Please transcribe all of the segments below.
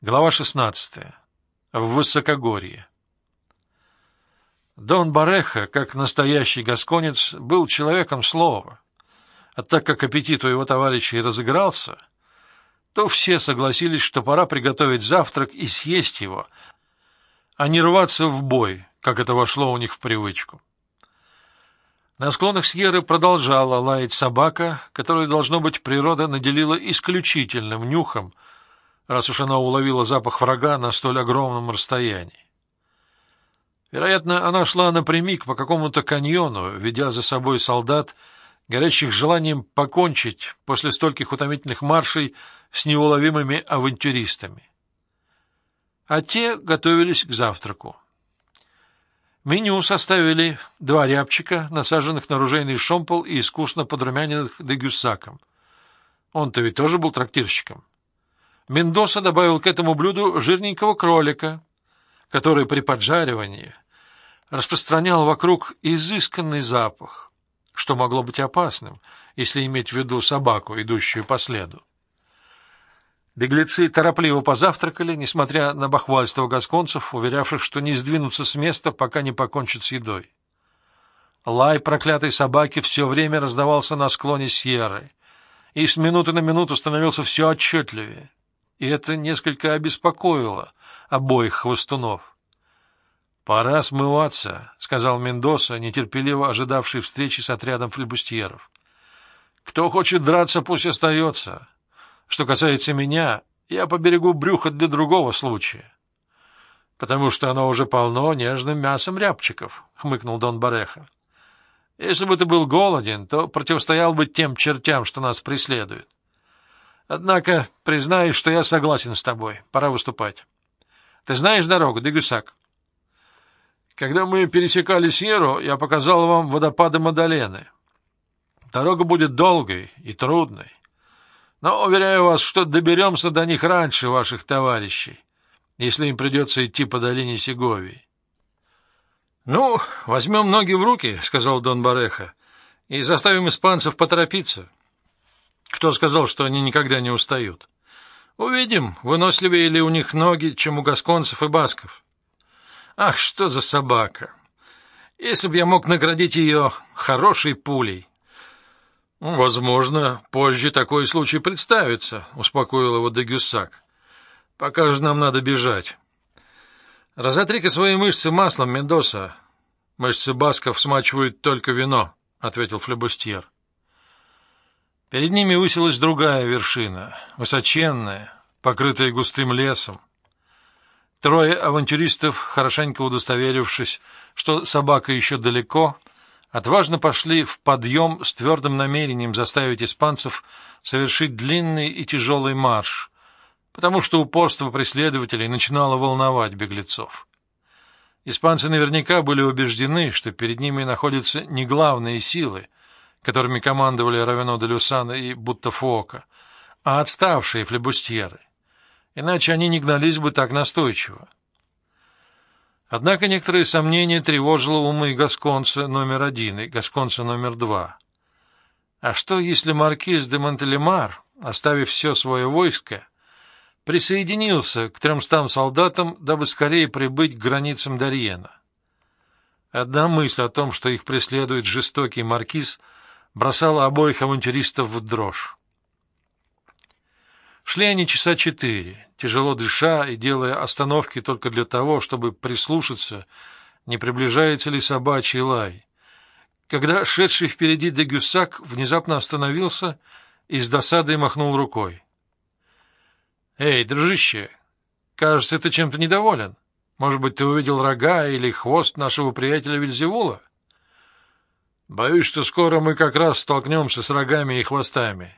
Глава 16. В Высокогорье. Дон Бареха, как настоящий гасконец, был человеком слова, а так как аппетит у его товарищей разыгрался, то все согласились, что пора приготовить завтрак и съесть его, а не рваться в бой, как это вошло у них в привычку. На склонах Сьерры продолжала лаять собака, которую, должно быть, природа наделила исключительным нюхом — раз уж она уловила запах врага на столь огромном расстоянии. Вероятно, она шла напрямик по какому-то каньону, ведя за собой солдат, горящих желанием покончить после стольких утомительных маршей с неуловимыми авантюристами. А те готовились к завтраку. Меню составили два рябчика, насаженных на ружейный шомпол и искусно подрумяненных дегюссаком. Он-то ведь тоже был трактирщиком. Мендоса добавил к этому блюду жирненького кролика, который при поджаривании распространял вокруг изысканный запах, что могло быть опасным, если иметь в виду собаку, идущую по следу. Беглецы торопливо позавтракали, несмотря на бахвальство гасконцев, уверявших, что не сдвинутся с места, пока не покончат с едой. Лай проклятой собаки все время раздавался на склоне Сьерры, и с минуты на минуту становился все отчетливее и это несколько обеспокоило обоих хвостунов. «Пора смываться», — сказал Мендоса, нетерпеливо ожидавший встречи с отрядом флебустьеров. «Кто хочет драться, пусть остается. Что касается меня, я поберегу брюхо для другого случая». «Потому что оно уже полно нежным мясом рябчиков», — хмыкнул Дон Бареха. «Если бы ты был голоден, то противостоял бы тем чертям, что нас преследуют. Однако, признаюсь, что я согласен с тобой. Пора выступать. Ты знаешь дорогу, Дегюсак? Когда мы пересекали Сьеру, я показал вам водопады Мадалены. Дорога будет долгой и трудной. Но уверяю вас, что доберемся до них раньше ваших товарищей, если им придется идти по долине Сеговии. — Ну, возьмем ноги в руки, — сказал Дон Бареха, — и заставим испанцев поторопиться. — кто сказал, что они никогда не устают? Увидим, выносливее ли у них ноги, чем у гасконцев и басков. Ах, что за собака! Если бы я мог наградить ее хорошей пулей. Возможно, позже такой случай представится, успокоил его Дегюссак. Пока же нам надо бежать. Разотри-ка свои мышцы маслом, Мендоса. Мышцы басков смачивают только вино, ответил флебустьер. Перед ними высилась другая вершина, высоченная, покрытая густым лесом. Трое авантюристов, хорошенько удостоверившись, что собака еще далеко, отважно пошли в подъем с твердым намерением заставить испанцев совершить длинный и тяжелый марш, потому что упорство преследователей начинало волновать беглецов. Испанцы наверняка были убеждены, что перед ними находятся не главные силы, которыми командовали Равено де Люсана и Буттафуока, а отставшие флебустьеры. Иначе они не гнались бы так настойчиво. Однако некоторые сомнения тревожило умы Гасконца номер один и Гасконца номер два. А что, если маркиз де Монтелемар, оставив все свое войско, присоединился к тремстам солдатам, дабы скорее прибыть к границам Дарьена? Одна мысль о том, что их преследует жестокий маркиз — бросала обоих авантюристов в дрожь. Шли они часа четыре, тяжело дыша и делая остановки только для того, чтобы прислушаться, не приближается ли собачий лай. Когда шедший впереди Дегюссак внезапно остановился и с досадой махнул рукой. — Эй, дружище, кажется, ты чем-то недоволен. Может быть, ты увидел рога или хвост нашего приятеля Вильзевула? Боюсь, что скоро мы как раз столкнемся с рогами и хвостами,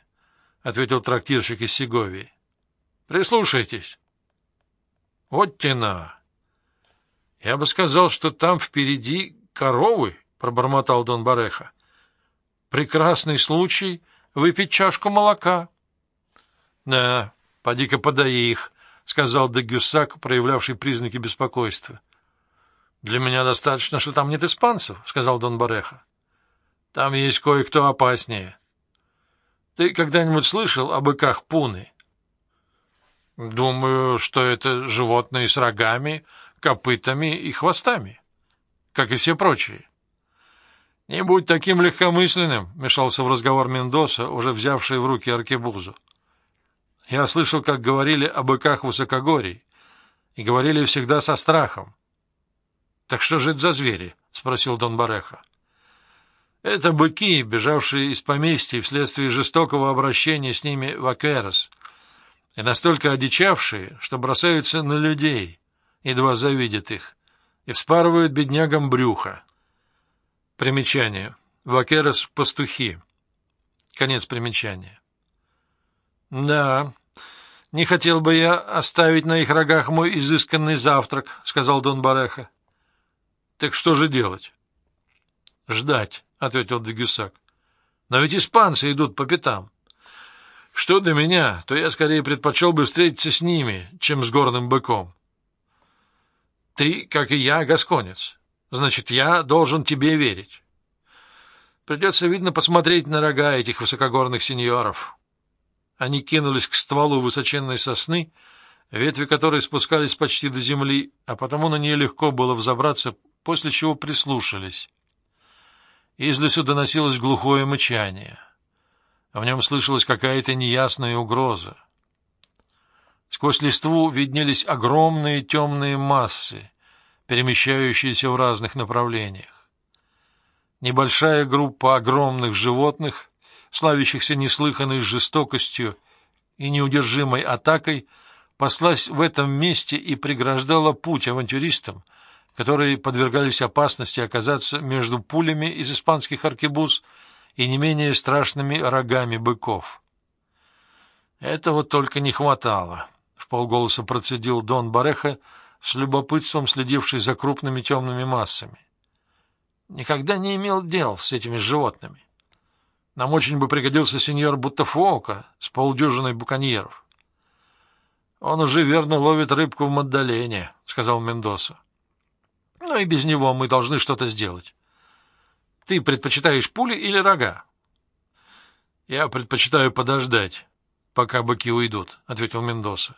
ответил трактирщик из Сеговии. Прислушайтесь. Вот тена. Я бы сказал, что там впереди коровы, пробормотал Дон Бареха. Прекрасный случай выпить чашку молока. Да, поди-ка подай их, сказал Дегюссак, проявлявший признаки беспокойства. Для меня достаточно, что там нет испанцев, сказал Дон Бареха. Там есть кое-кто опаснее. Ты когда-нибудь слышал о быках пуны? Думаю, что это животные с рогами, копытами и хвостами, как и все прочие. Не будь таким легкомысленным, мешался в разговор Мендоса, уже взявший в руки аркебузу. Я слышал, как говорили о быках высокогорий, и говорили всегда со страхом. — Так что же это за звери? — спросил Дон Бареха. — Это быки, бежавшие из поместья вследствие жестокого обращения с ними в Акерос, и настолько одичавшие, что бросаются на людей, едва завидят их, и вспарывают беднягам брюха. Примечание. Вакерос — пастухи. Конец примечания. — Да, не хотел бы я оставить на их рогах мой изысканный завтрак, — сказал Дон Бареха. — Так что же делать? — Ждать, — ответил Дегюсак. — Но ведь испанцы идут по пятам. Что до меня, то я скорее предпочел бы встретиться с ними, чем с горным быком. — Ты, как и я, гасконец. Значит, я должен тебе верить. Придется, видно, посмотреть на рога этих высокогорных сеньоров. Они кинулись к стволу высоченной сосны, ветви которой спускались почти до земли, а потому на нее легко было взобраться, после чего прислушались. Из лесу доносилось глухое мычание. В нем слышалась какая-то неясная угроза. Сквозь листву виднелись огромные темные массы, перемещающиеся в разных направлениях. Небольшая группа огромных животных, славящихся неслыханной жестокостью и неудержимой атакой, послась в этом месте и преграждала путь авантюристам, которые подвергались опасности оказаться между пулями из испанских аркебуз и не менее страшными рогами быков. Этого только не хватало, — в полголоса процедил Дон Бареха, — с любопытством следивший за крупными темными массами. Никогда не имел дел с этими животными. Нам очень бы пригодился сеньор Бутафуока с полдюжиной буконьеров. — Он уже верно ловит рыбку в Маддалене, — сказал Мендоса. — Ну и без него мы должны что-то сделать. Ты предпочитаешь пули или рога? — Я предпочитаю подождать, пока быки уйдут, — ответил Мендоса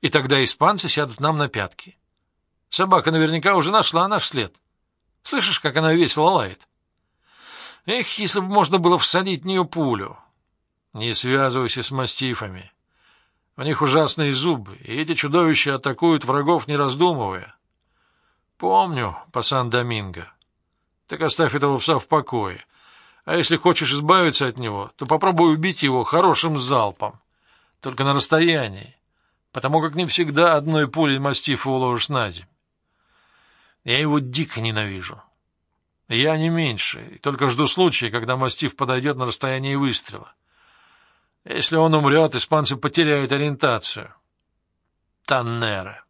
и тогда испанцы сядут нам на пятки. Собака наверняка уже нашла наш след. Слышишь, как она весело лает? Эх, если бы можно было всадить в нее пулю. Не связывайся с мастифами. У них ужасные зубы, и эти чудовища атакуют врагов, не раздумывая. Помню, пасан Доминго. Так оставь этого пса в покое. А если хочешь избавиться от него, то попробуй убить его хорошим залпом. Только на расстоянии потому как не всегда одной пулей мастифа уложишь на земь. Я его дико ненавижу. Я не меньше, и только жду случая, когда мастиф подойдет на расстояние выстрела. Если он умрет, испанцы потеряют ориентацию. Таннера.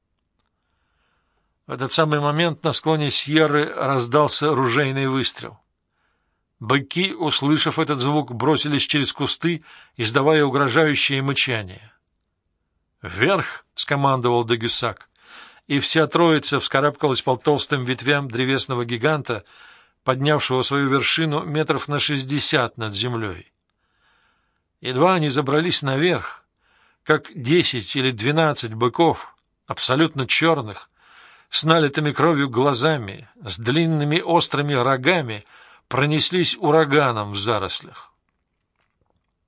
В этот самый момент на склоне Сьерры раздался ружейный выстрел. Быки, услышав этот звук, бросились через кусты, издавая угрожающее мычание. «Вверх!» — скомандовал Дегюсак, и вся троица вскарабкалась по толстым ветвям древесного гиганта, поднявшего свою вершину метров на шестьдесят над землей. Едва они забрались наверх, как десять или двенадцать быков, абсолютно черных, с налитыми кровью глазами, с длинными острыми рогами, пронеслись ураганом в зарослях.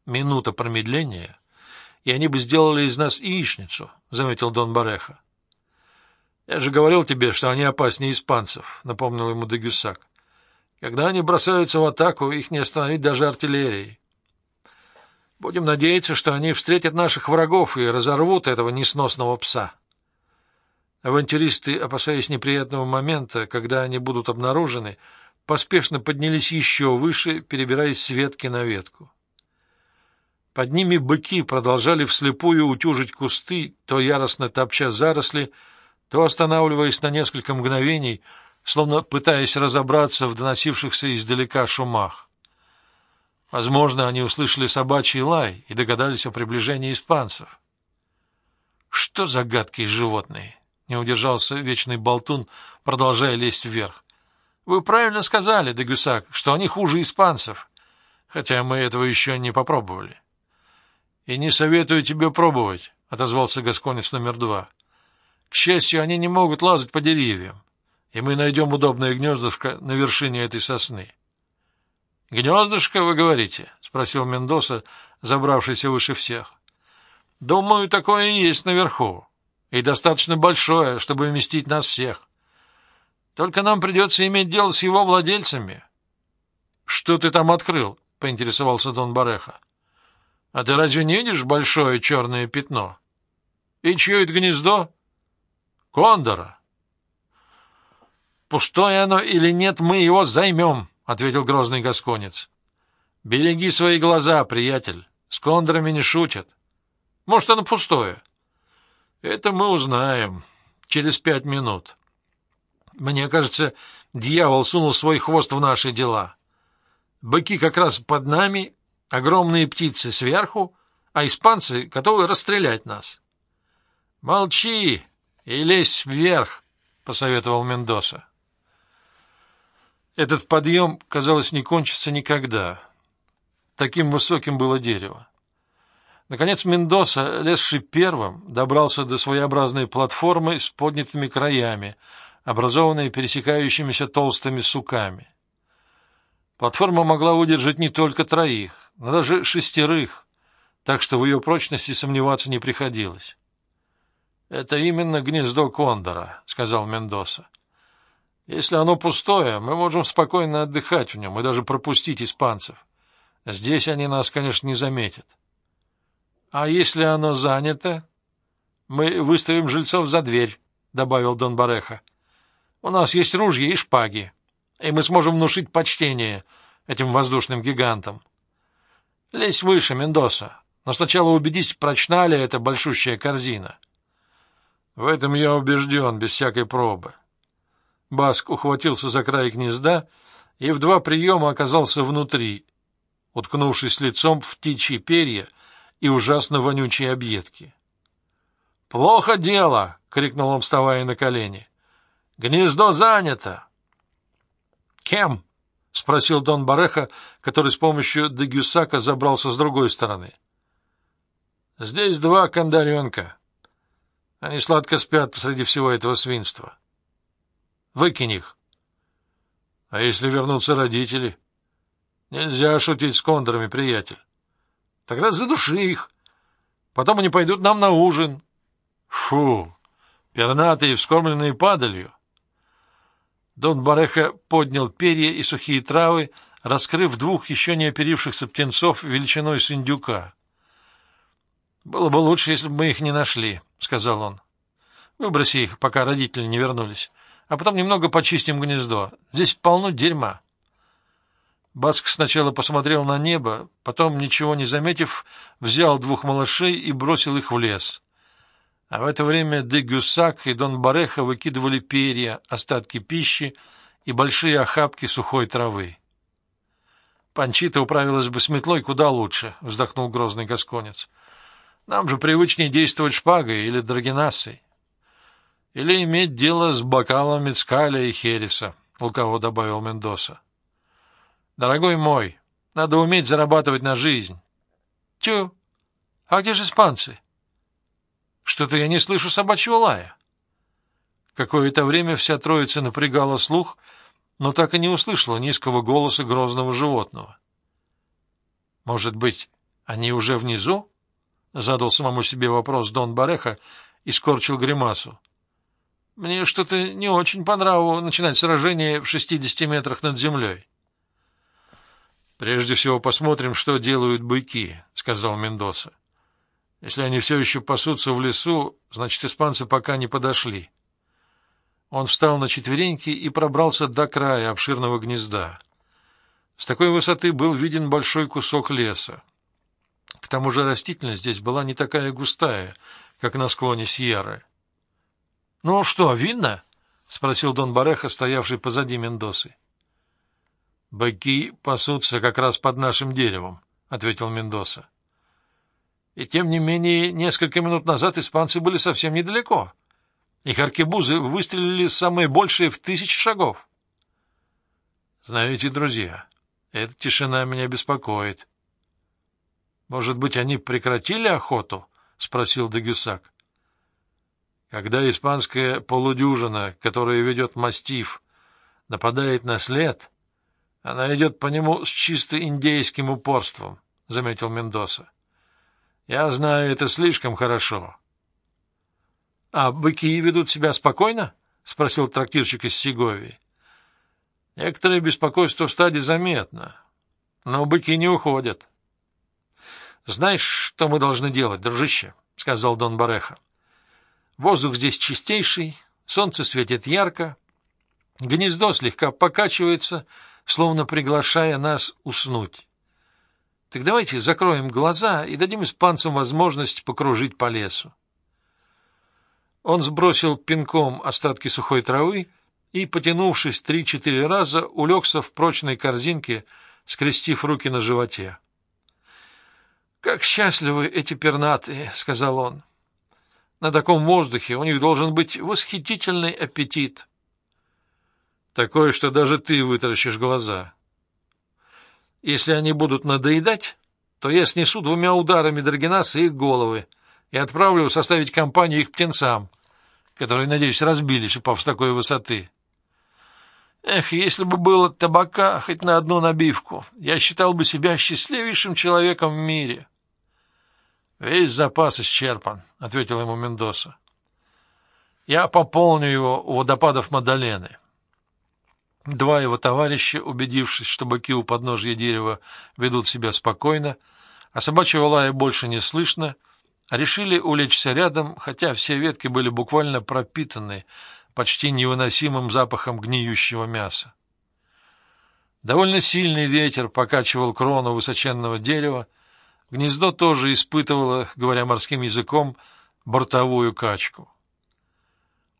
Минута промедления, и они бы сделали из нас яичницу, — заметил Дон Бареха. — Я же говорил тебе, что они опаснее испанцев, — напомнил ему Дегюсак. — Когда они бросаются в атаку, их не остановить даже артиллерией. Будем надеяться, что они встретят наших врагов и разорвут этого несносного пса. Авантюристы, опасаясь неприятного момента, когда они будут обнаружены, поспешно поднялись еще выше, перебираясь с ветки на ветку. Под ними быки продолжали вслепую утюжить кусты, то яростно топча заросли, то останавливаясь на несколько мгновений, словно пытаясь разобраться в доносившихся издалека шумах. Возможно, они услышали собачий лай и догадались о приближении испанцев. «Что за гадкие животные?» — не удержался вечный болтун, продолжая лезть вверх. «Вы правильно сказали, Дегюсак, что они хуже испанцев, хотя мы этого еще не попробовали». — И не советую тебе пробовать, отозвался Гасконец номер два. К счастью, они не могут лазать по деревьям, и мы найдем удобное гнездышко на вершине этой сосны. — Гнездышко, вы говорите? — спросил Мендоса, забравшийся выше всех. — Думаю, такое и есть наверху, и достаточно большое, чтобы вместить нас всех. Только нам придется иметь дело с его владельцами. — Что ты там открыл? — поинтересовался Дон Бареха. — А ты разве не видишь большое черное пятно? — И чье это гнездо? — Кондора. — Пустое оно или нет, мы его займем, — ответил грозный гасконец. — Береги свои глаза, приятель. С кондорами не шутят. Может, оно пустое? — Это мы узнаем через пять минут. Мне кажется, дьявол сунул свой хвост в наши дела. Быки как раз под нами, огромные птицы сверху, а испанцы готовы расстрелять нас. — Молчи и лезь вверх, — посоветовал Мендоса. Этот подъем, казалось, не кончится никогда. Таким высоким было дерево. Наконец Мендоса, лезший первым, добрался до своеобразной платформы с поднятыми краями, образованной пересекающимися толстыми суками. Платформа могла удержать не только троих, но даже шестерых, так что в ее прочности сомневаться не приходилось. — Это именно гнездо кондора, — сказал Мендоса. Если оно пустое, мы можем спокойно отдыхать в нем и даже пропустить испанцев. Здесь они нас, конечно, не заметят. А если оно занято? Мы выставим жильцов за дверь, — добавил Дон Бареха. У нас есть ружья и шпаги, и мы сможем внушить почтение этим воздушным гигантам. Лезь выше, Мендоса, но сначала убедись, прочна ли эта большущая корзина. В этом я убежден, без всякой пробы. Баск ухватился за край гнезда и в два приема оказался внутри, уткнувшись лицом в птичьи перья и ужасно вонючие объедки. «Плохо дело!» — крикнул он, вставая на колени. «Гнездо занято!» «Кем?» — спросил Дон Бареха, который с помощью Дегюсака забрался с другой стороны. «Здесь два кондаренка. Они сладко спят посреди всего этого свинства. Выкинь их. А если вернутся родители? Нельзя шутить с кондорами, приятель. Тогда задуши их. Потом они пойдут нам на ужин. Фу, пернатые, вскормленные падалью. Дон Бареха поднял перья и сухие травы, раскрыв двух еще не оперившихся птенцов величиной с индюка. «Было бы лучше, если бы мы их не нашли», — сказал он. «Выброси их, пока родители не вернулись а потом немного почистим гнездо. Здесь полно дерьма. Баск сначала посмотрел на небо, потом, ничего не заметив, взял двух малышей и бросил их в лес. А в это время де Гюсак и Дон Бареха выкидывали перья, остатки пищи и большие охапки сухой травы. «Панчита управилась бы с метлой куда лучше», — вздохнул грозный гасконец. «Нам же привычнее действовать шпагой или драгенассой» или иметь дело с бокалом Мицкаля и Хереса, — лукаво добавил Мендоса. — Дорогой мой, надо уметь зарабатывать на жизнь. — Тю, а где же испанцы? — Что-то я не слышу собачьего лая. Какое-то время вся троица напрягала слух, но так и не услышала низкого голоса грозного животного. — Может быть, они уже внизу? — задал самому себе вопрос Дон Бареха и скорчил гримасу. Мне что-то не очень по нраву начинать сражение в 60 метрах над землей. «Прежде всего посмотрим, что делают быки», — сказал Мендоса. «Если они все еще пасутся в лесу, значит, испанцы пока не подошли». Он встал на четвереньки и пробрался до края обширного гнезда. С такой высоты был виден большой кусок леса. К тому же растительность здесь была не такая густая, как на склоне Сьерры. — Ну что, видно? — спросил Дон Бареха, стоявший позади Мендосы. — Быки пасутся как раз под нашим деревом, — ответил Мендоса. — И тем не менее, несколько минут назад испанцы были совсем недалеко. Их аркебузы выстрелили самые большие в тысячи шагов. — Знаете, друзья, эта тишина меня беспокоит. — Может быть, они прекратили охоту? — спросил Дегюсак. Когда испанская полудюжина, которая ведет мастиф, нападает на след, она идет по нему с чисто индейским упорством, — заметил Мендоса. Я знаю это слишком хорошо. — А быки ведут себя спокойно? — спросил трактирщик из Сеговии. — Некоторое беспокойство в стаде заметно, но быки не уходят. — Знаешь, что мы должны делать, дружище? — сказал Дон Бареха. — Воздух здесь чистейший, солнце светит ярко, гнездо слегка покачивается — словно приглашая нас уснуть. Так давайте закроем глаза и дадим испанцам возможность покружить по лесу. Он сбросил пинком остатки сухой травы и, потянувшись три-четыре раза, улегся в прочной корзинке, скрестив руки на животе. «Как счастливы эти пернатые!» — сказал он. «На таком воздухе у них должен быть восхитительный аппетит». Такое, что даже ты вытаращишь глаза. Если они будут надоедать, то я снесу двумя ударами Драгинаса их головы и отправлю составить компанию их птенцам, которые, надеюсь, разбились, упав с такой высоты. Эх, если бы было табака хоть на одну набивку, я считал бы себя счастливейшим человеком в мире. — Весь запас исчерпан, — ответил ему Мендоса. — Я пополню его у водопадов Мадалены. Два его товарища, убедившись, что быки у подножья дерева ведут себя спокойно, а собачьего лая больше не слышно, решили улечься рядом, хотя все ветки были буквально пропитаны почти невыносимым запахом гниющего мяса. Довольно сильный ветер покачивал крону высоченного дерева, гнездо тоже испытывало, говоря морским языком, бортовую качку.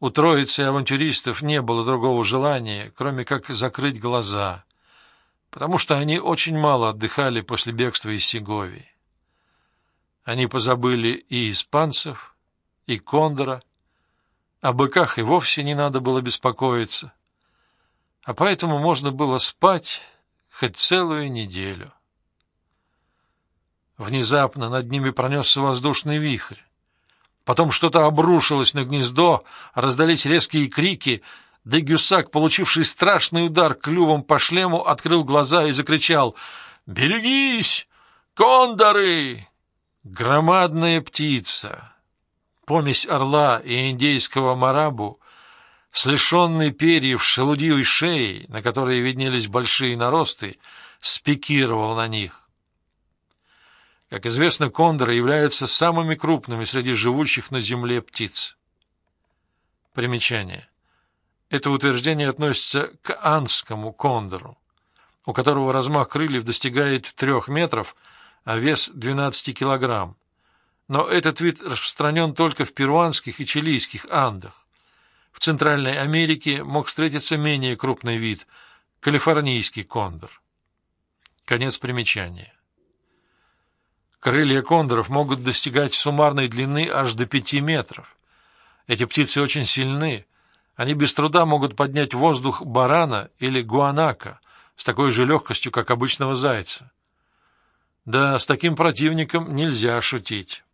У троицы авантюристов не было другого желания, кроме как закрыть глаза, потому что они очень мало отдыхали после бегства из Сеговии. Они позабыли и испанцев, и кондора, о быках и вовсе не надо было беспокоиться, а поэтому можно было спать хоть целую неделю. Внезапно над ними пронесся воздушный вихрь. Потом что-то обрушилось на гнездо, раздались резкие крики. Дегюсак, получивший страшный удар клювом по шлему, открыл глаза и закричал «Берегись! Кондоры!» Громадная птица, помесь орла и индейского марабу, с лишенной перьев шелудивой шеей, на которой виднелись большие наросты, спикировал на них. Как известно, кондоры являются самыми крупными среди живущих на Земле птиц. Примечание. Это утверждение относится к анскому кондору, у которого размах крыльев достигает трех метров, а вес 12 килограмм. Но этот вид распространен только в перуанских и чилийских Андах. В Центральной Америке мог встретиться менее крупный вид – калифорнийский кондор. Конец примечания. Крылья кондоров могут достигать суммарной длины аж до пяти метров. Эти птицы очень сильны. Они без труда могут поднять в воздух барана или гуанака с такой же легкостью, как обычного зайца. Да, с таким противником нельзя шутить.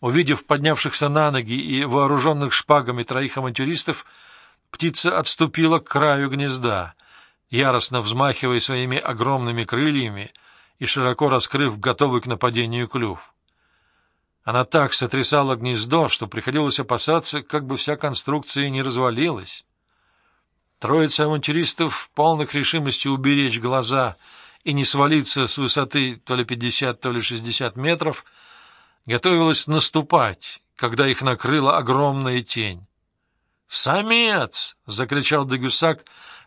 Увидев поднявшихся на ноги и вооруженных шпагами троих авантюристов, птица отступила к краю гнезда, яростно взмахивая своими огромными крыльями — и широко раскрыв готовый к нападению клюв. Она так сотрясала гнездо, что приходилось опасаться, как бы вся конструкция не развалилась. Троица авантюристов, полных решимости уберечь глаза и не свалиться с высоты то ли пятьдесят, то ли шестьдесят метров, готовилась наступать, когда их накрыла огромная тень. «Самец!» — закричал Дегюсак,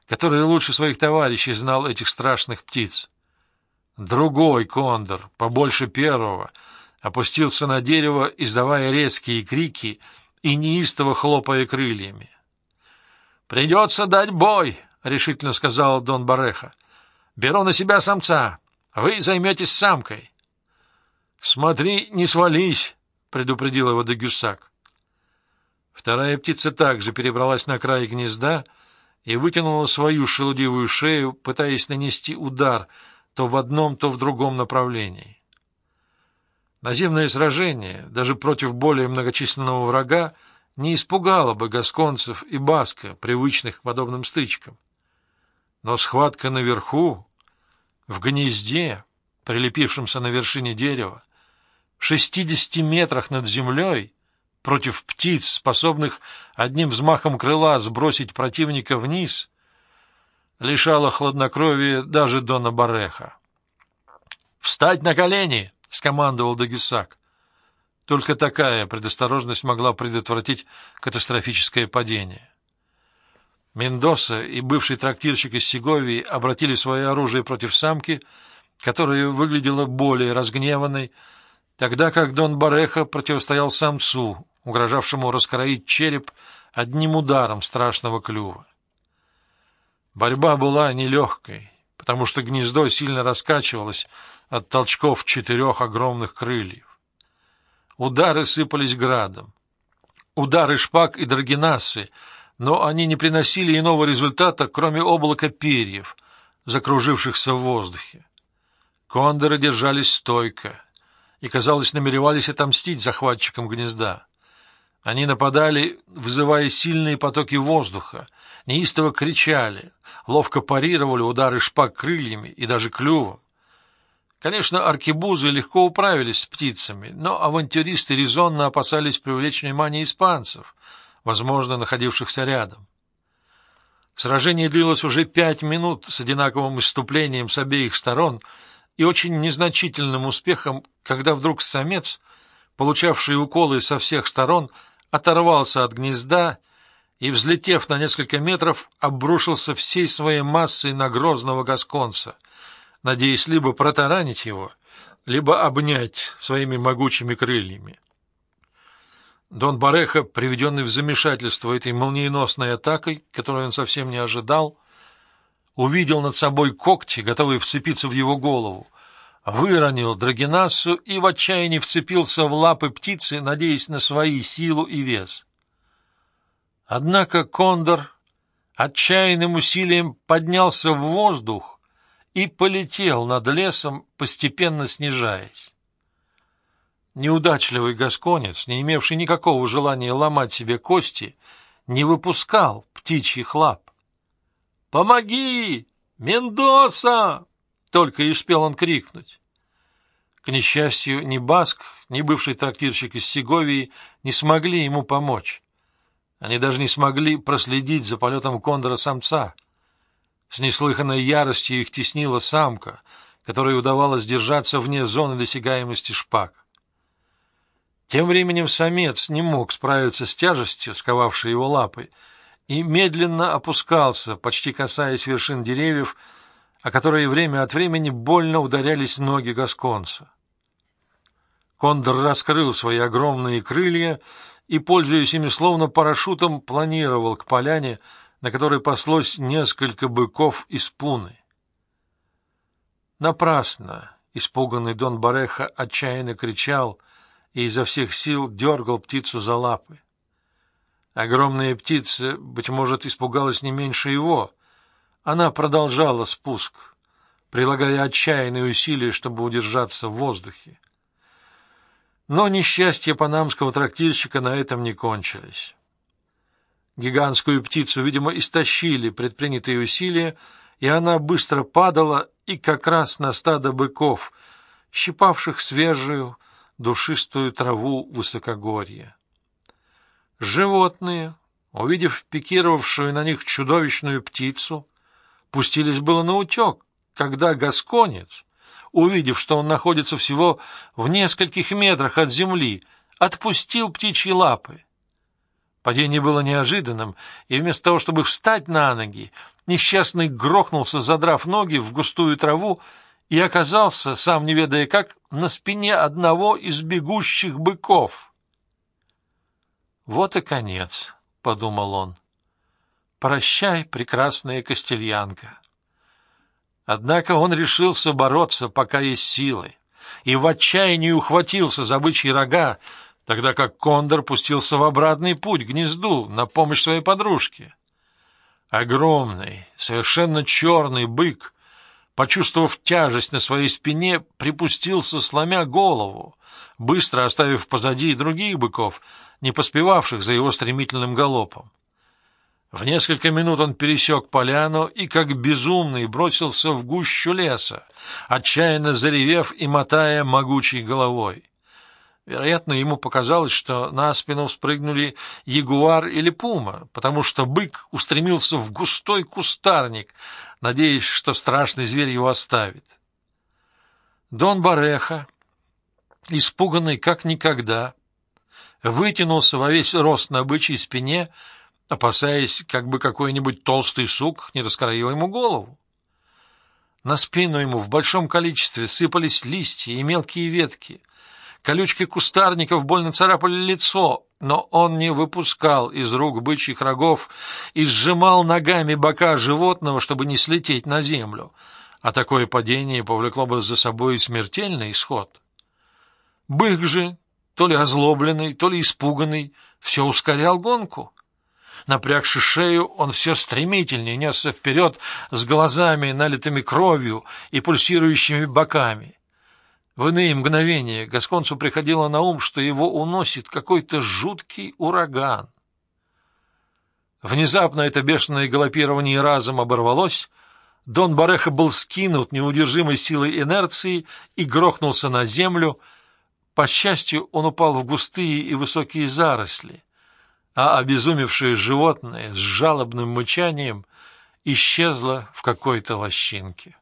который лучше своих товарищей знал этих страшных птиц. Другой кондор, побольше первого, опустился на дерево, издавая резкие крики и неистово хлопая крыльями. «Придется дать бой», — решительно сказал Дон Бареха. «Беру на себя самца. Вы займетесь самкой». «Смотри, не свались», — предупредил его Дегюсак. Вторая птица также перебралась на край гнезда и вытянула свою шелудивую шею, пытаясь нанести удар — то в одном, то в другом направлении. Наземное сражение, даже против более многочисленного врага, не испугало бы гасконцев и баска, привычных к подобным стычкам. Но схватка наверху, в гнезде, прилепившемся на вершине дерева, в шестидесяти метрах над землей, против птиц, способных одним взмахом крыла сбросить противника вниз, лишала хладнокровия даже Дона Бареха. «Встать на колени!» — скомандовал Дагисак. Только такая предосторожность могла предотвратить катастрофическое падение. Мендоса и бывший трактирщик из Сеговии обратили свое оружие против самки, которая выглядела более разгневанной, тогда как Дон Бареха противостоял самцу, угрожавшему раскроить череп одним ударом страшного клюва. Борьба была нелегкой, потому что гнездо сильно раскачивалось от толчков четырех огромных крыльев. Удары сыпались градом. Удары шпаг и драгинасы, но они не приносили иного результата, кроме облака перьев, закружившихся в воздухе. Кондоры держались стойко и, казалось, намеревались отомстить захватчикам гнезда. Они нападали, вызывая сильные потоки воздуха, неистово кричали, ловко парировали удары шпаг крыльями и даже клювом. Конечно, аркебузы легко управились с птицами, но авантюристы резонно опасались привлечь внимание испанцев, возможно, находившихся рядом. Сражение длилось уже пять минут с одинаковым иступлением с обеих сторон и очень незначительным успехом, когда вдруг самец, получавший уколы со всех сторон, оторвался от гнезда и, взлетев на несколько метров, обрушился всей своей массой на грозного гасконца — надеясь либо протаранить его, либо обнять своими могучими крыльями. Дон Бареха, приведенный в замешательство этой молниеносной атакой, которую он совсем не ожидал, увидел над собой когти, готовые вцепиться в его голову, выронил Драгинасу и в отчаянии вцепился в лапы птицы, надеясь на свои силу и вес. Однако Кондор отчаянным усилием поднялся в воздух и полетел над лесом, постепенно снижаясь. Неудачливый гасконец, не имевший никакого желания ломать себе кости, не выпускал птичьих лап. «Помоги! Мендоса!» — только и успел он крикнуть. К несчастью, ни Баск, ни бывший трактирщик из Сеговии не смогли ему помочь. Они даже не смогли проследить за полетом кондора-самца — с неслыханной яростью их теснила самка, которой удавалось держаться вне зоны досягаемости шпаг. Тем временем самец не мог справиться с тяжестью, сковавшей его лапы, и медленно опускался, почти касаясь вершин деревьев, о которые время от времени больно ударялись ноги гасконца. Кондор раскрыл свои огромные крылья и, пользуясь ими словно парашютом, планировал к поляне, на которой паслось несколько быков из пуны. Напрасно испуганный Дон Бареха отчаянно кричал и изо всех сил дергал птицу за лапы. Огромная птица, быть может, испугалась не меньше его. Она продолжала спуск, прилагая отчаянные усилия, чтобы удержаться в воздухе. Но несчастья панамского трактирщика на этом не кончились. Гигантскую птицу, видимо, истощили предпринятые усилия, и она быстро падала и как раз на стадо быков, щипавших свежую, душистую траву высокогорья. Животные, увидев пикировавшую на них чудовищную птицу, пустились было на утек, когда гасконец, увидев, что он находится всего в нескольких метрах от земли, отпустил птичьи лапы. Падение было неожиданным, и вместо того, чтобы встать на ноги, несчастный грохнулся, задрав ноги в густую траву, и оказался, сам не ведая как, на спине одного из бегущих быков. «Вот и конец», — подумал он. «Прощай, прекрасная Костельянка». Однако он решился бороться, пока есть силы, и в отчаянии ухватился за бычьи рога, тогда как Кондор пустился в обратный путь к гнезду на помощь своей подружке. Огромный, совершенно черный бык, почувствовав тяжесть на своей спине, припустился, сломя голову, быстро оставив позади других быков, не поспевавших за его стремительным галопом. В несколько минут он пересек поляну и, как безумный, бросился в гущу леса, отчаянно заревев и мотая могучей головой. Вероятно, ему показалось, что на спину спрыгнули ягуар или пума, потому что бык устремился в густой кустарник, надеясь, что страшный зверь его оставит. Дон Бареха, испуганный как никогда, вытянулся во весь рост на бычьей спине, опасаясь, как бы какой-нибудь толстый сук не раскроил ему голову. На спину ему в большом количестве сыпались листья и мелкие ветки — Колючки кустарников больно царапали лицо, но он не выпускал из рук бычьих рогов и сжимал ногами бока животного, чтобы не слететь на землю, а такое падение повлекло бы за собой смертельный исход. Бык же, то ли озлобленный, то ли испуганный, все ускорял гонку. Напрягши шею, он все стремительнее несся вперед с глазами, налитыми кровью и пульсирующими боками. В иные мгновения Гасконцу приходило на ум, что его уносит какой-то жуткий ураган. Внезапно это бешеное галопирование разом оборвалось, Дон Бареха был скинут неудержимой силой инерции и грохнулся на землю. По счастью, он упал в густые и высокие заросли, а обезумевшее животное с жалобным мычанием исчезло в какой-то лощинке.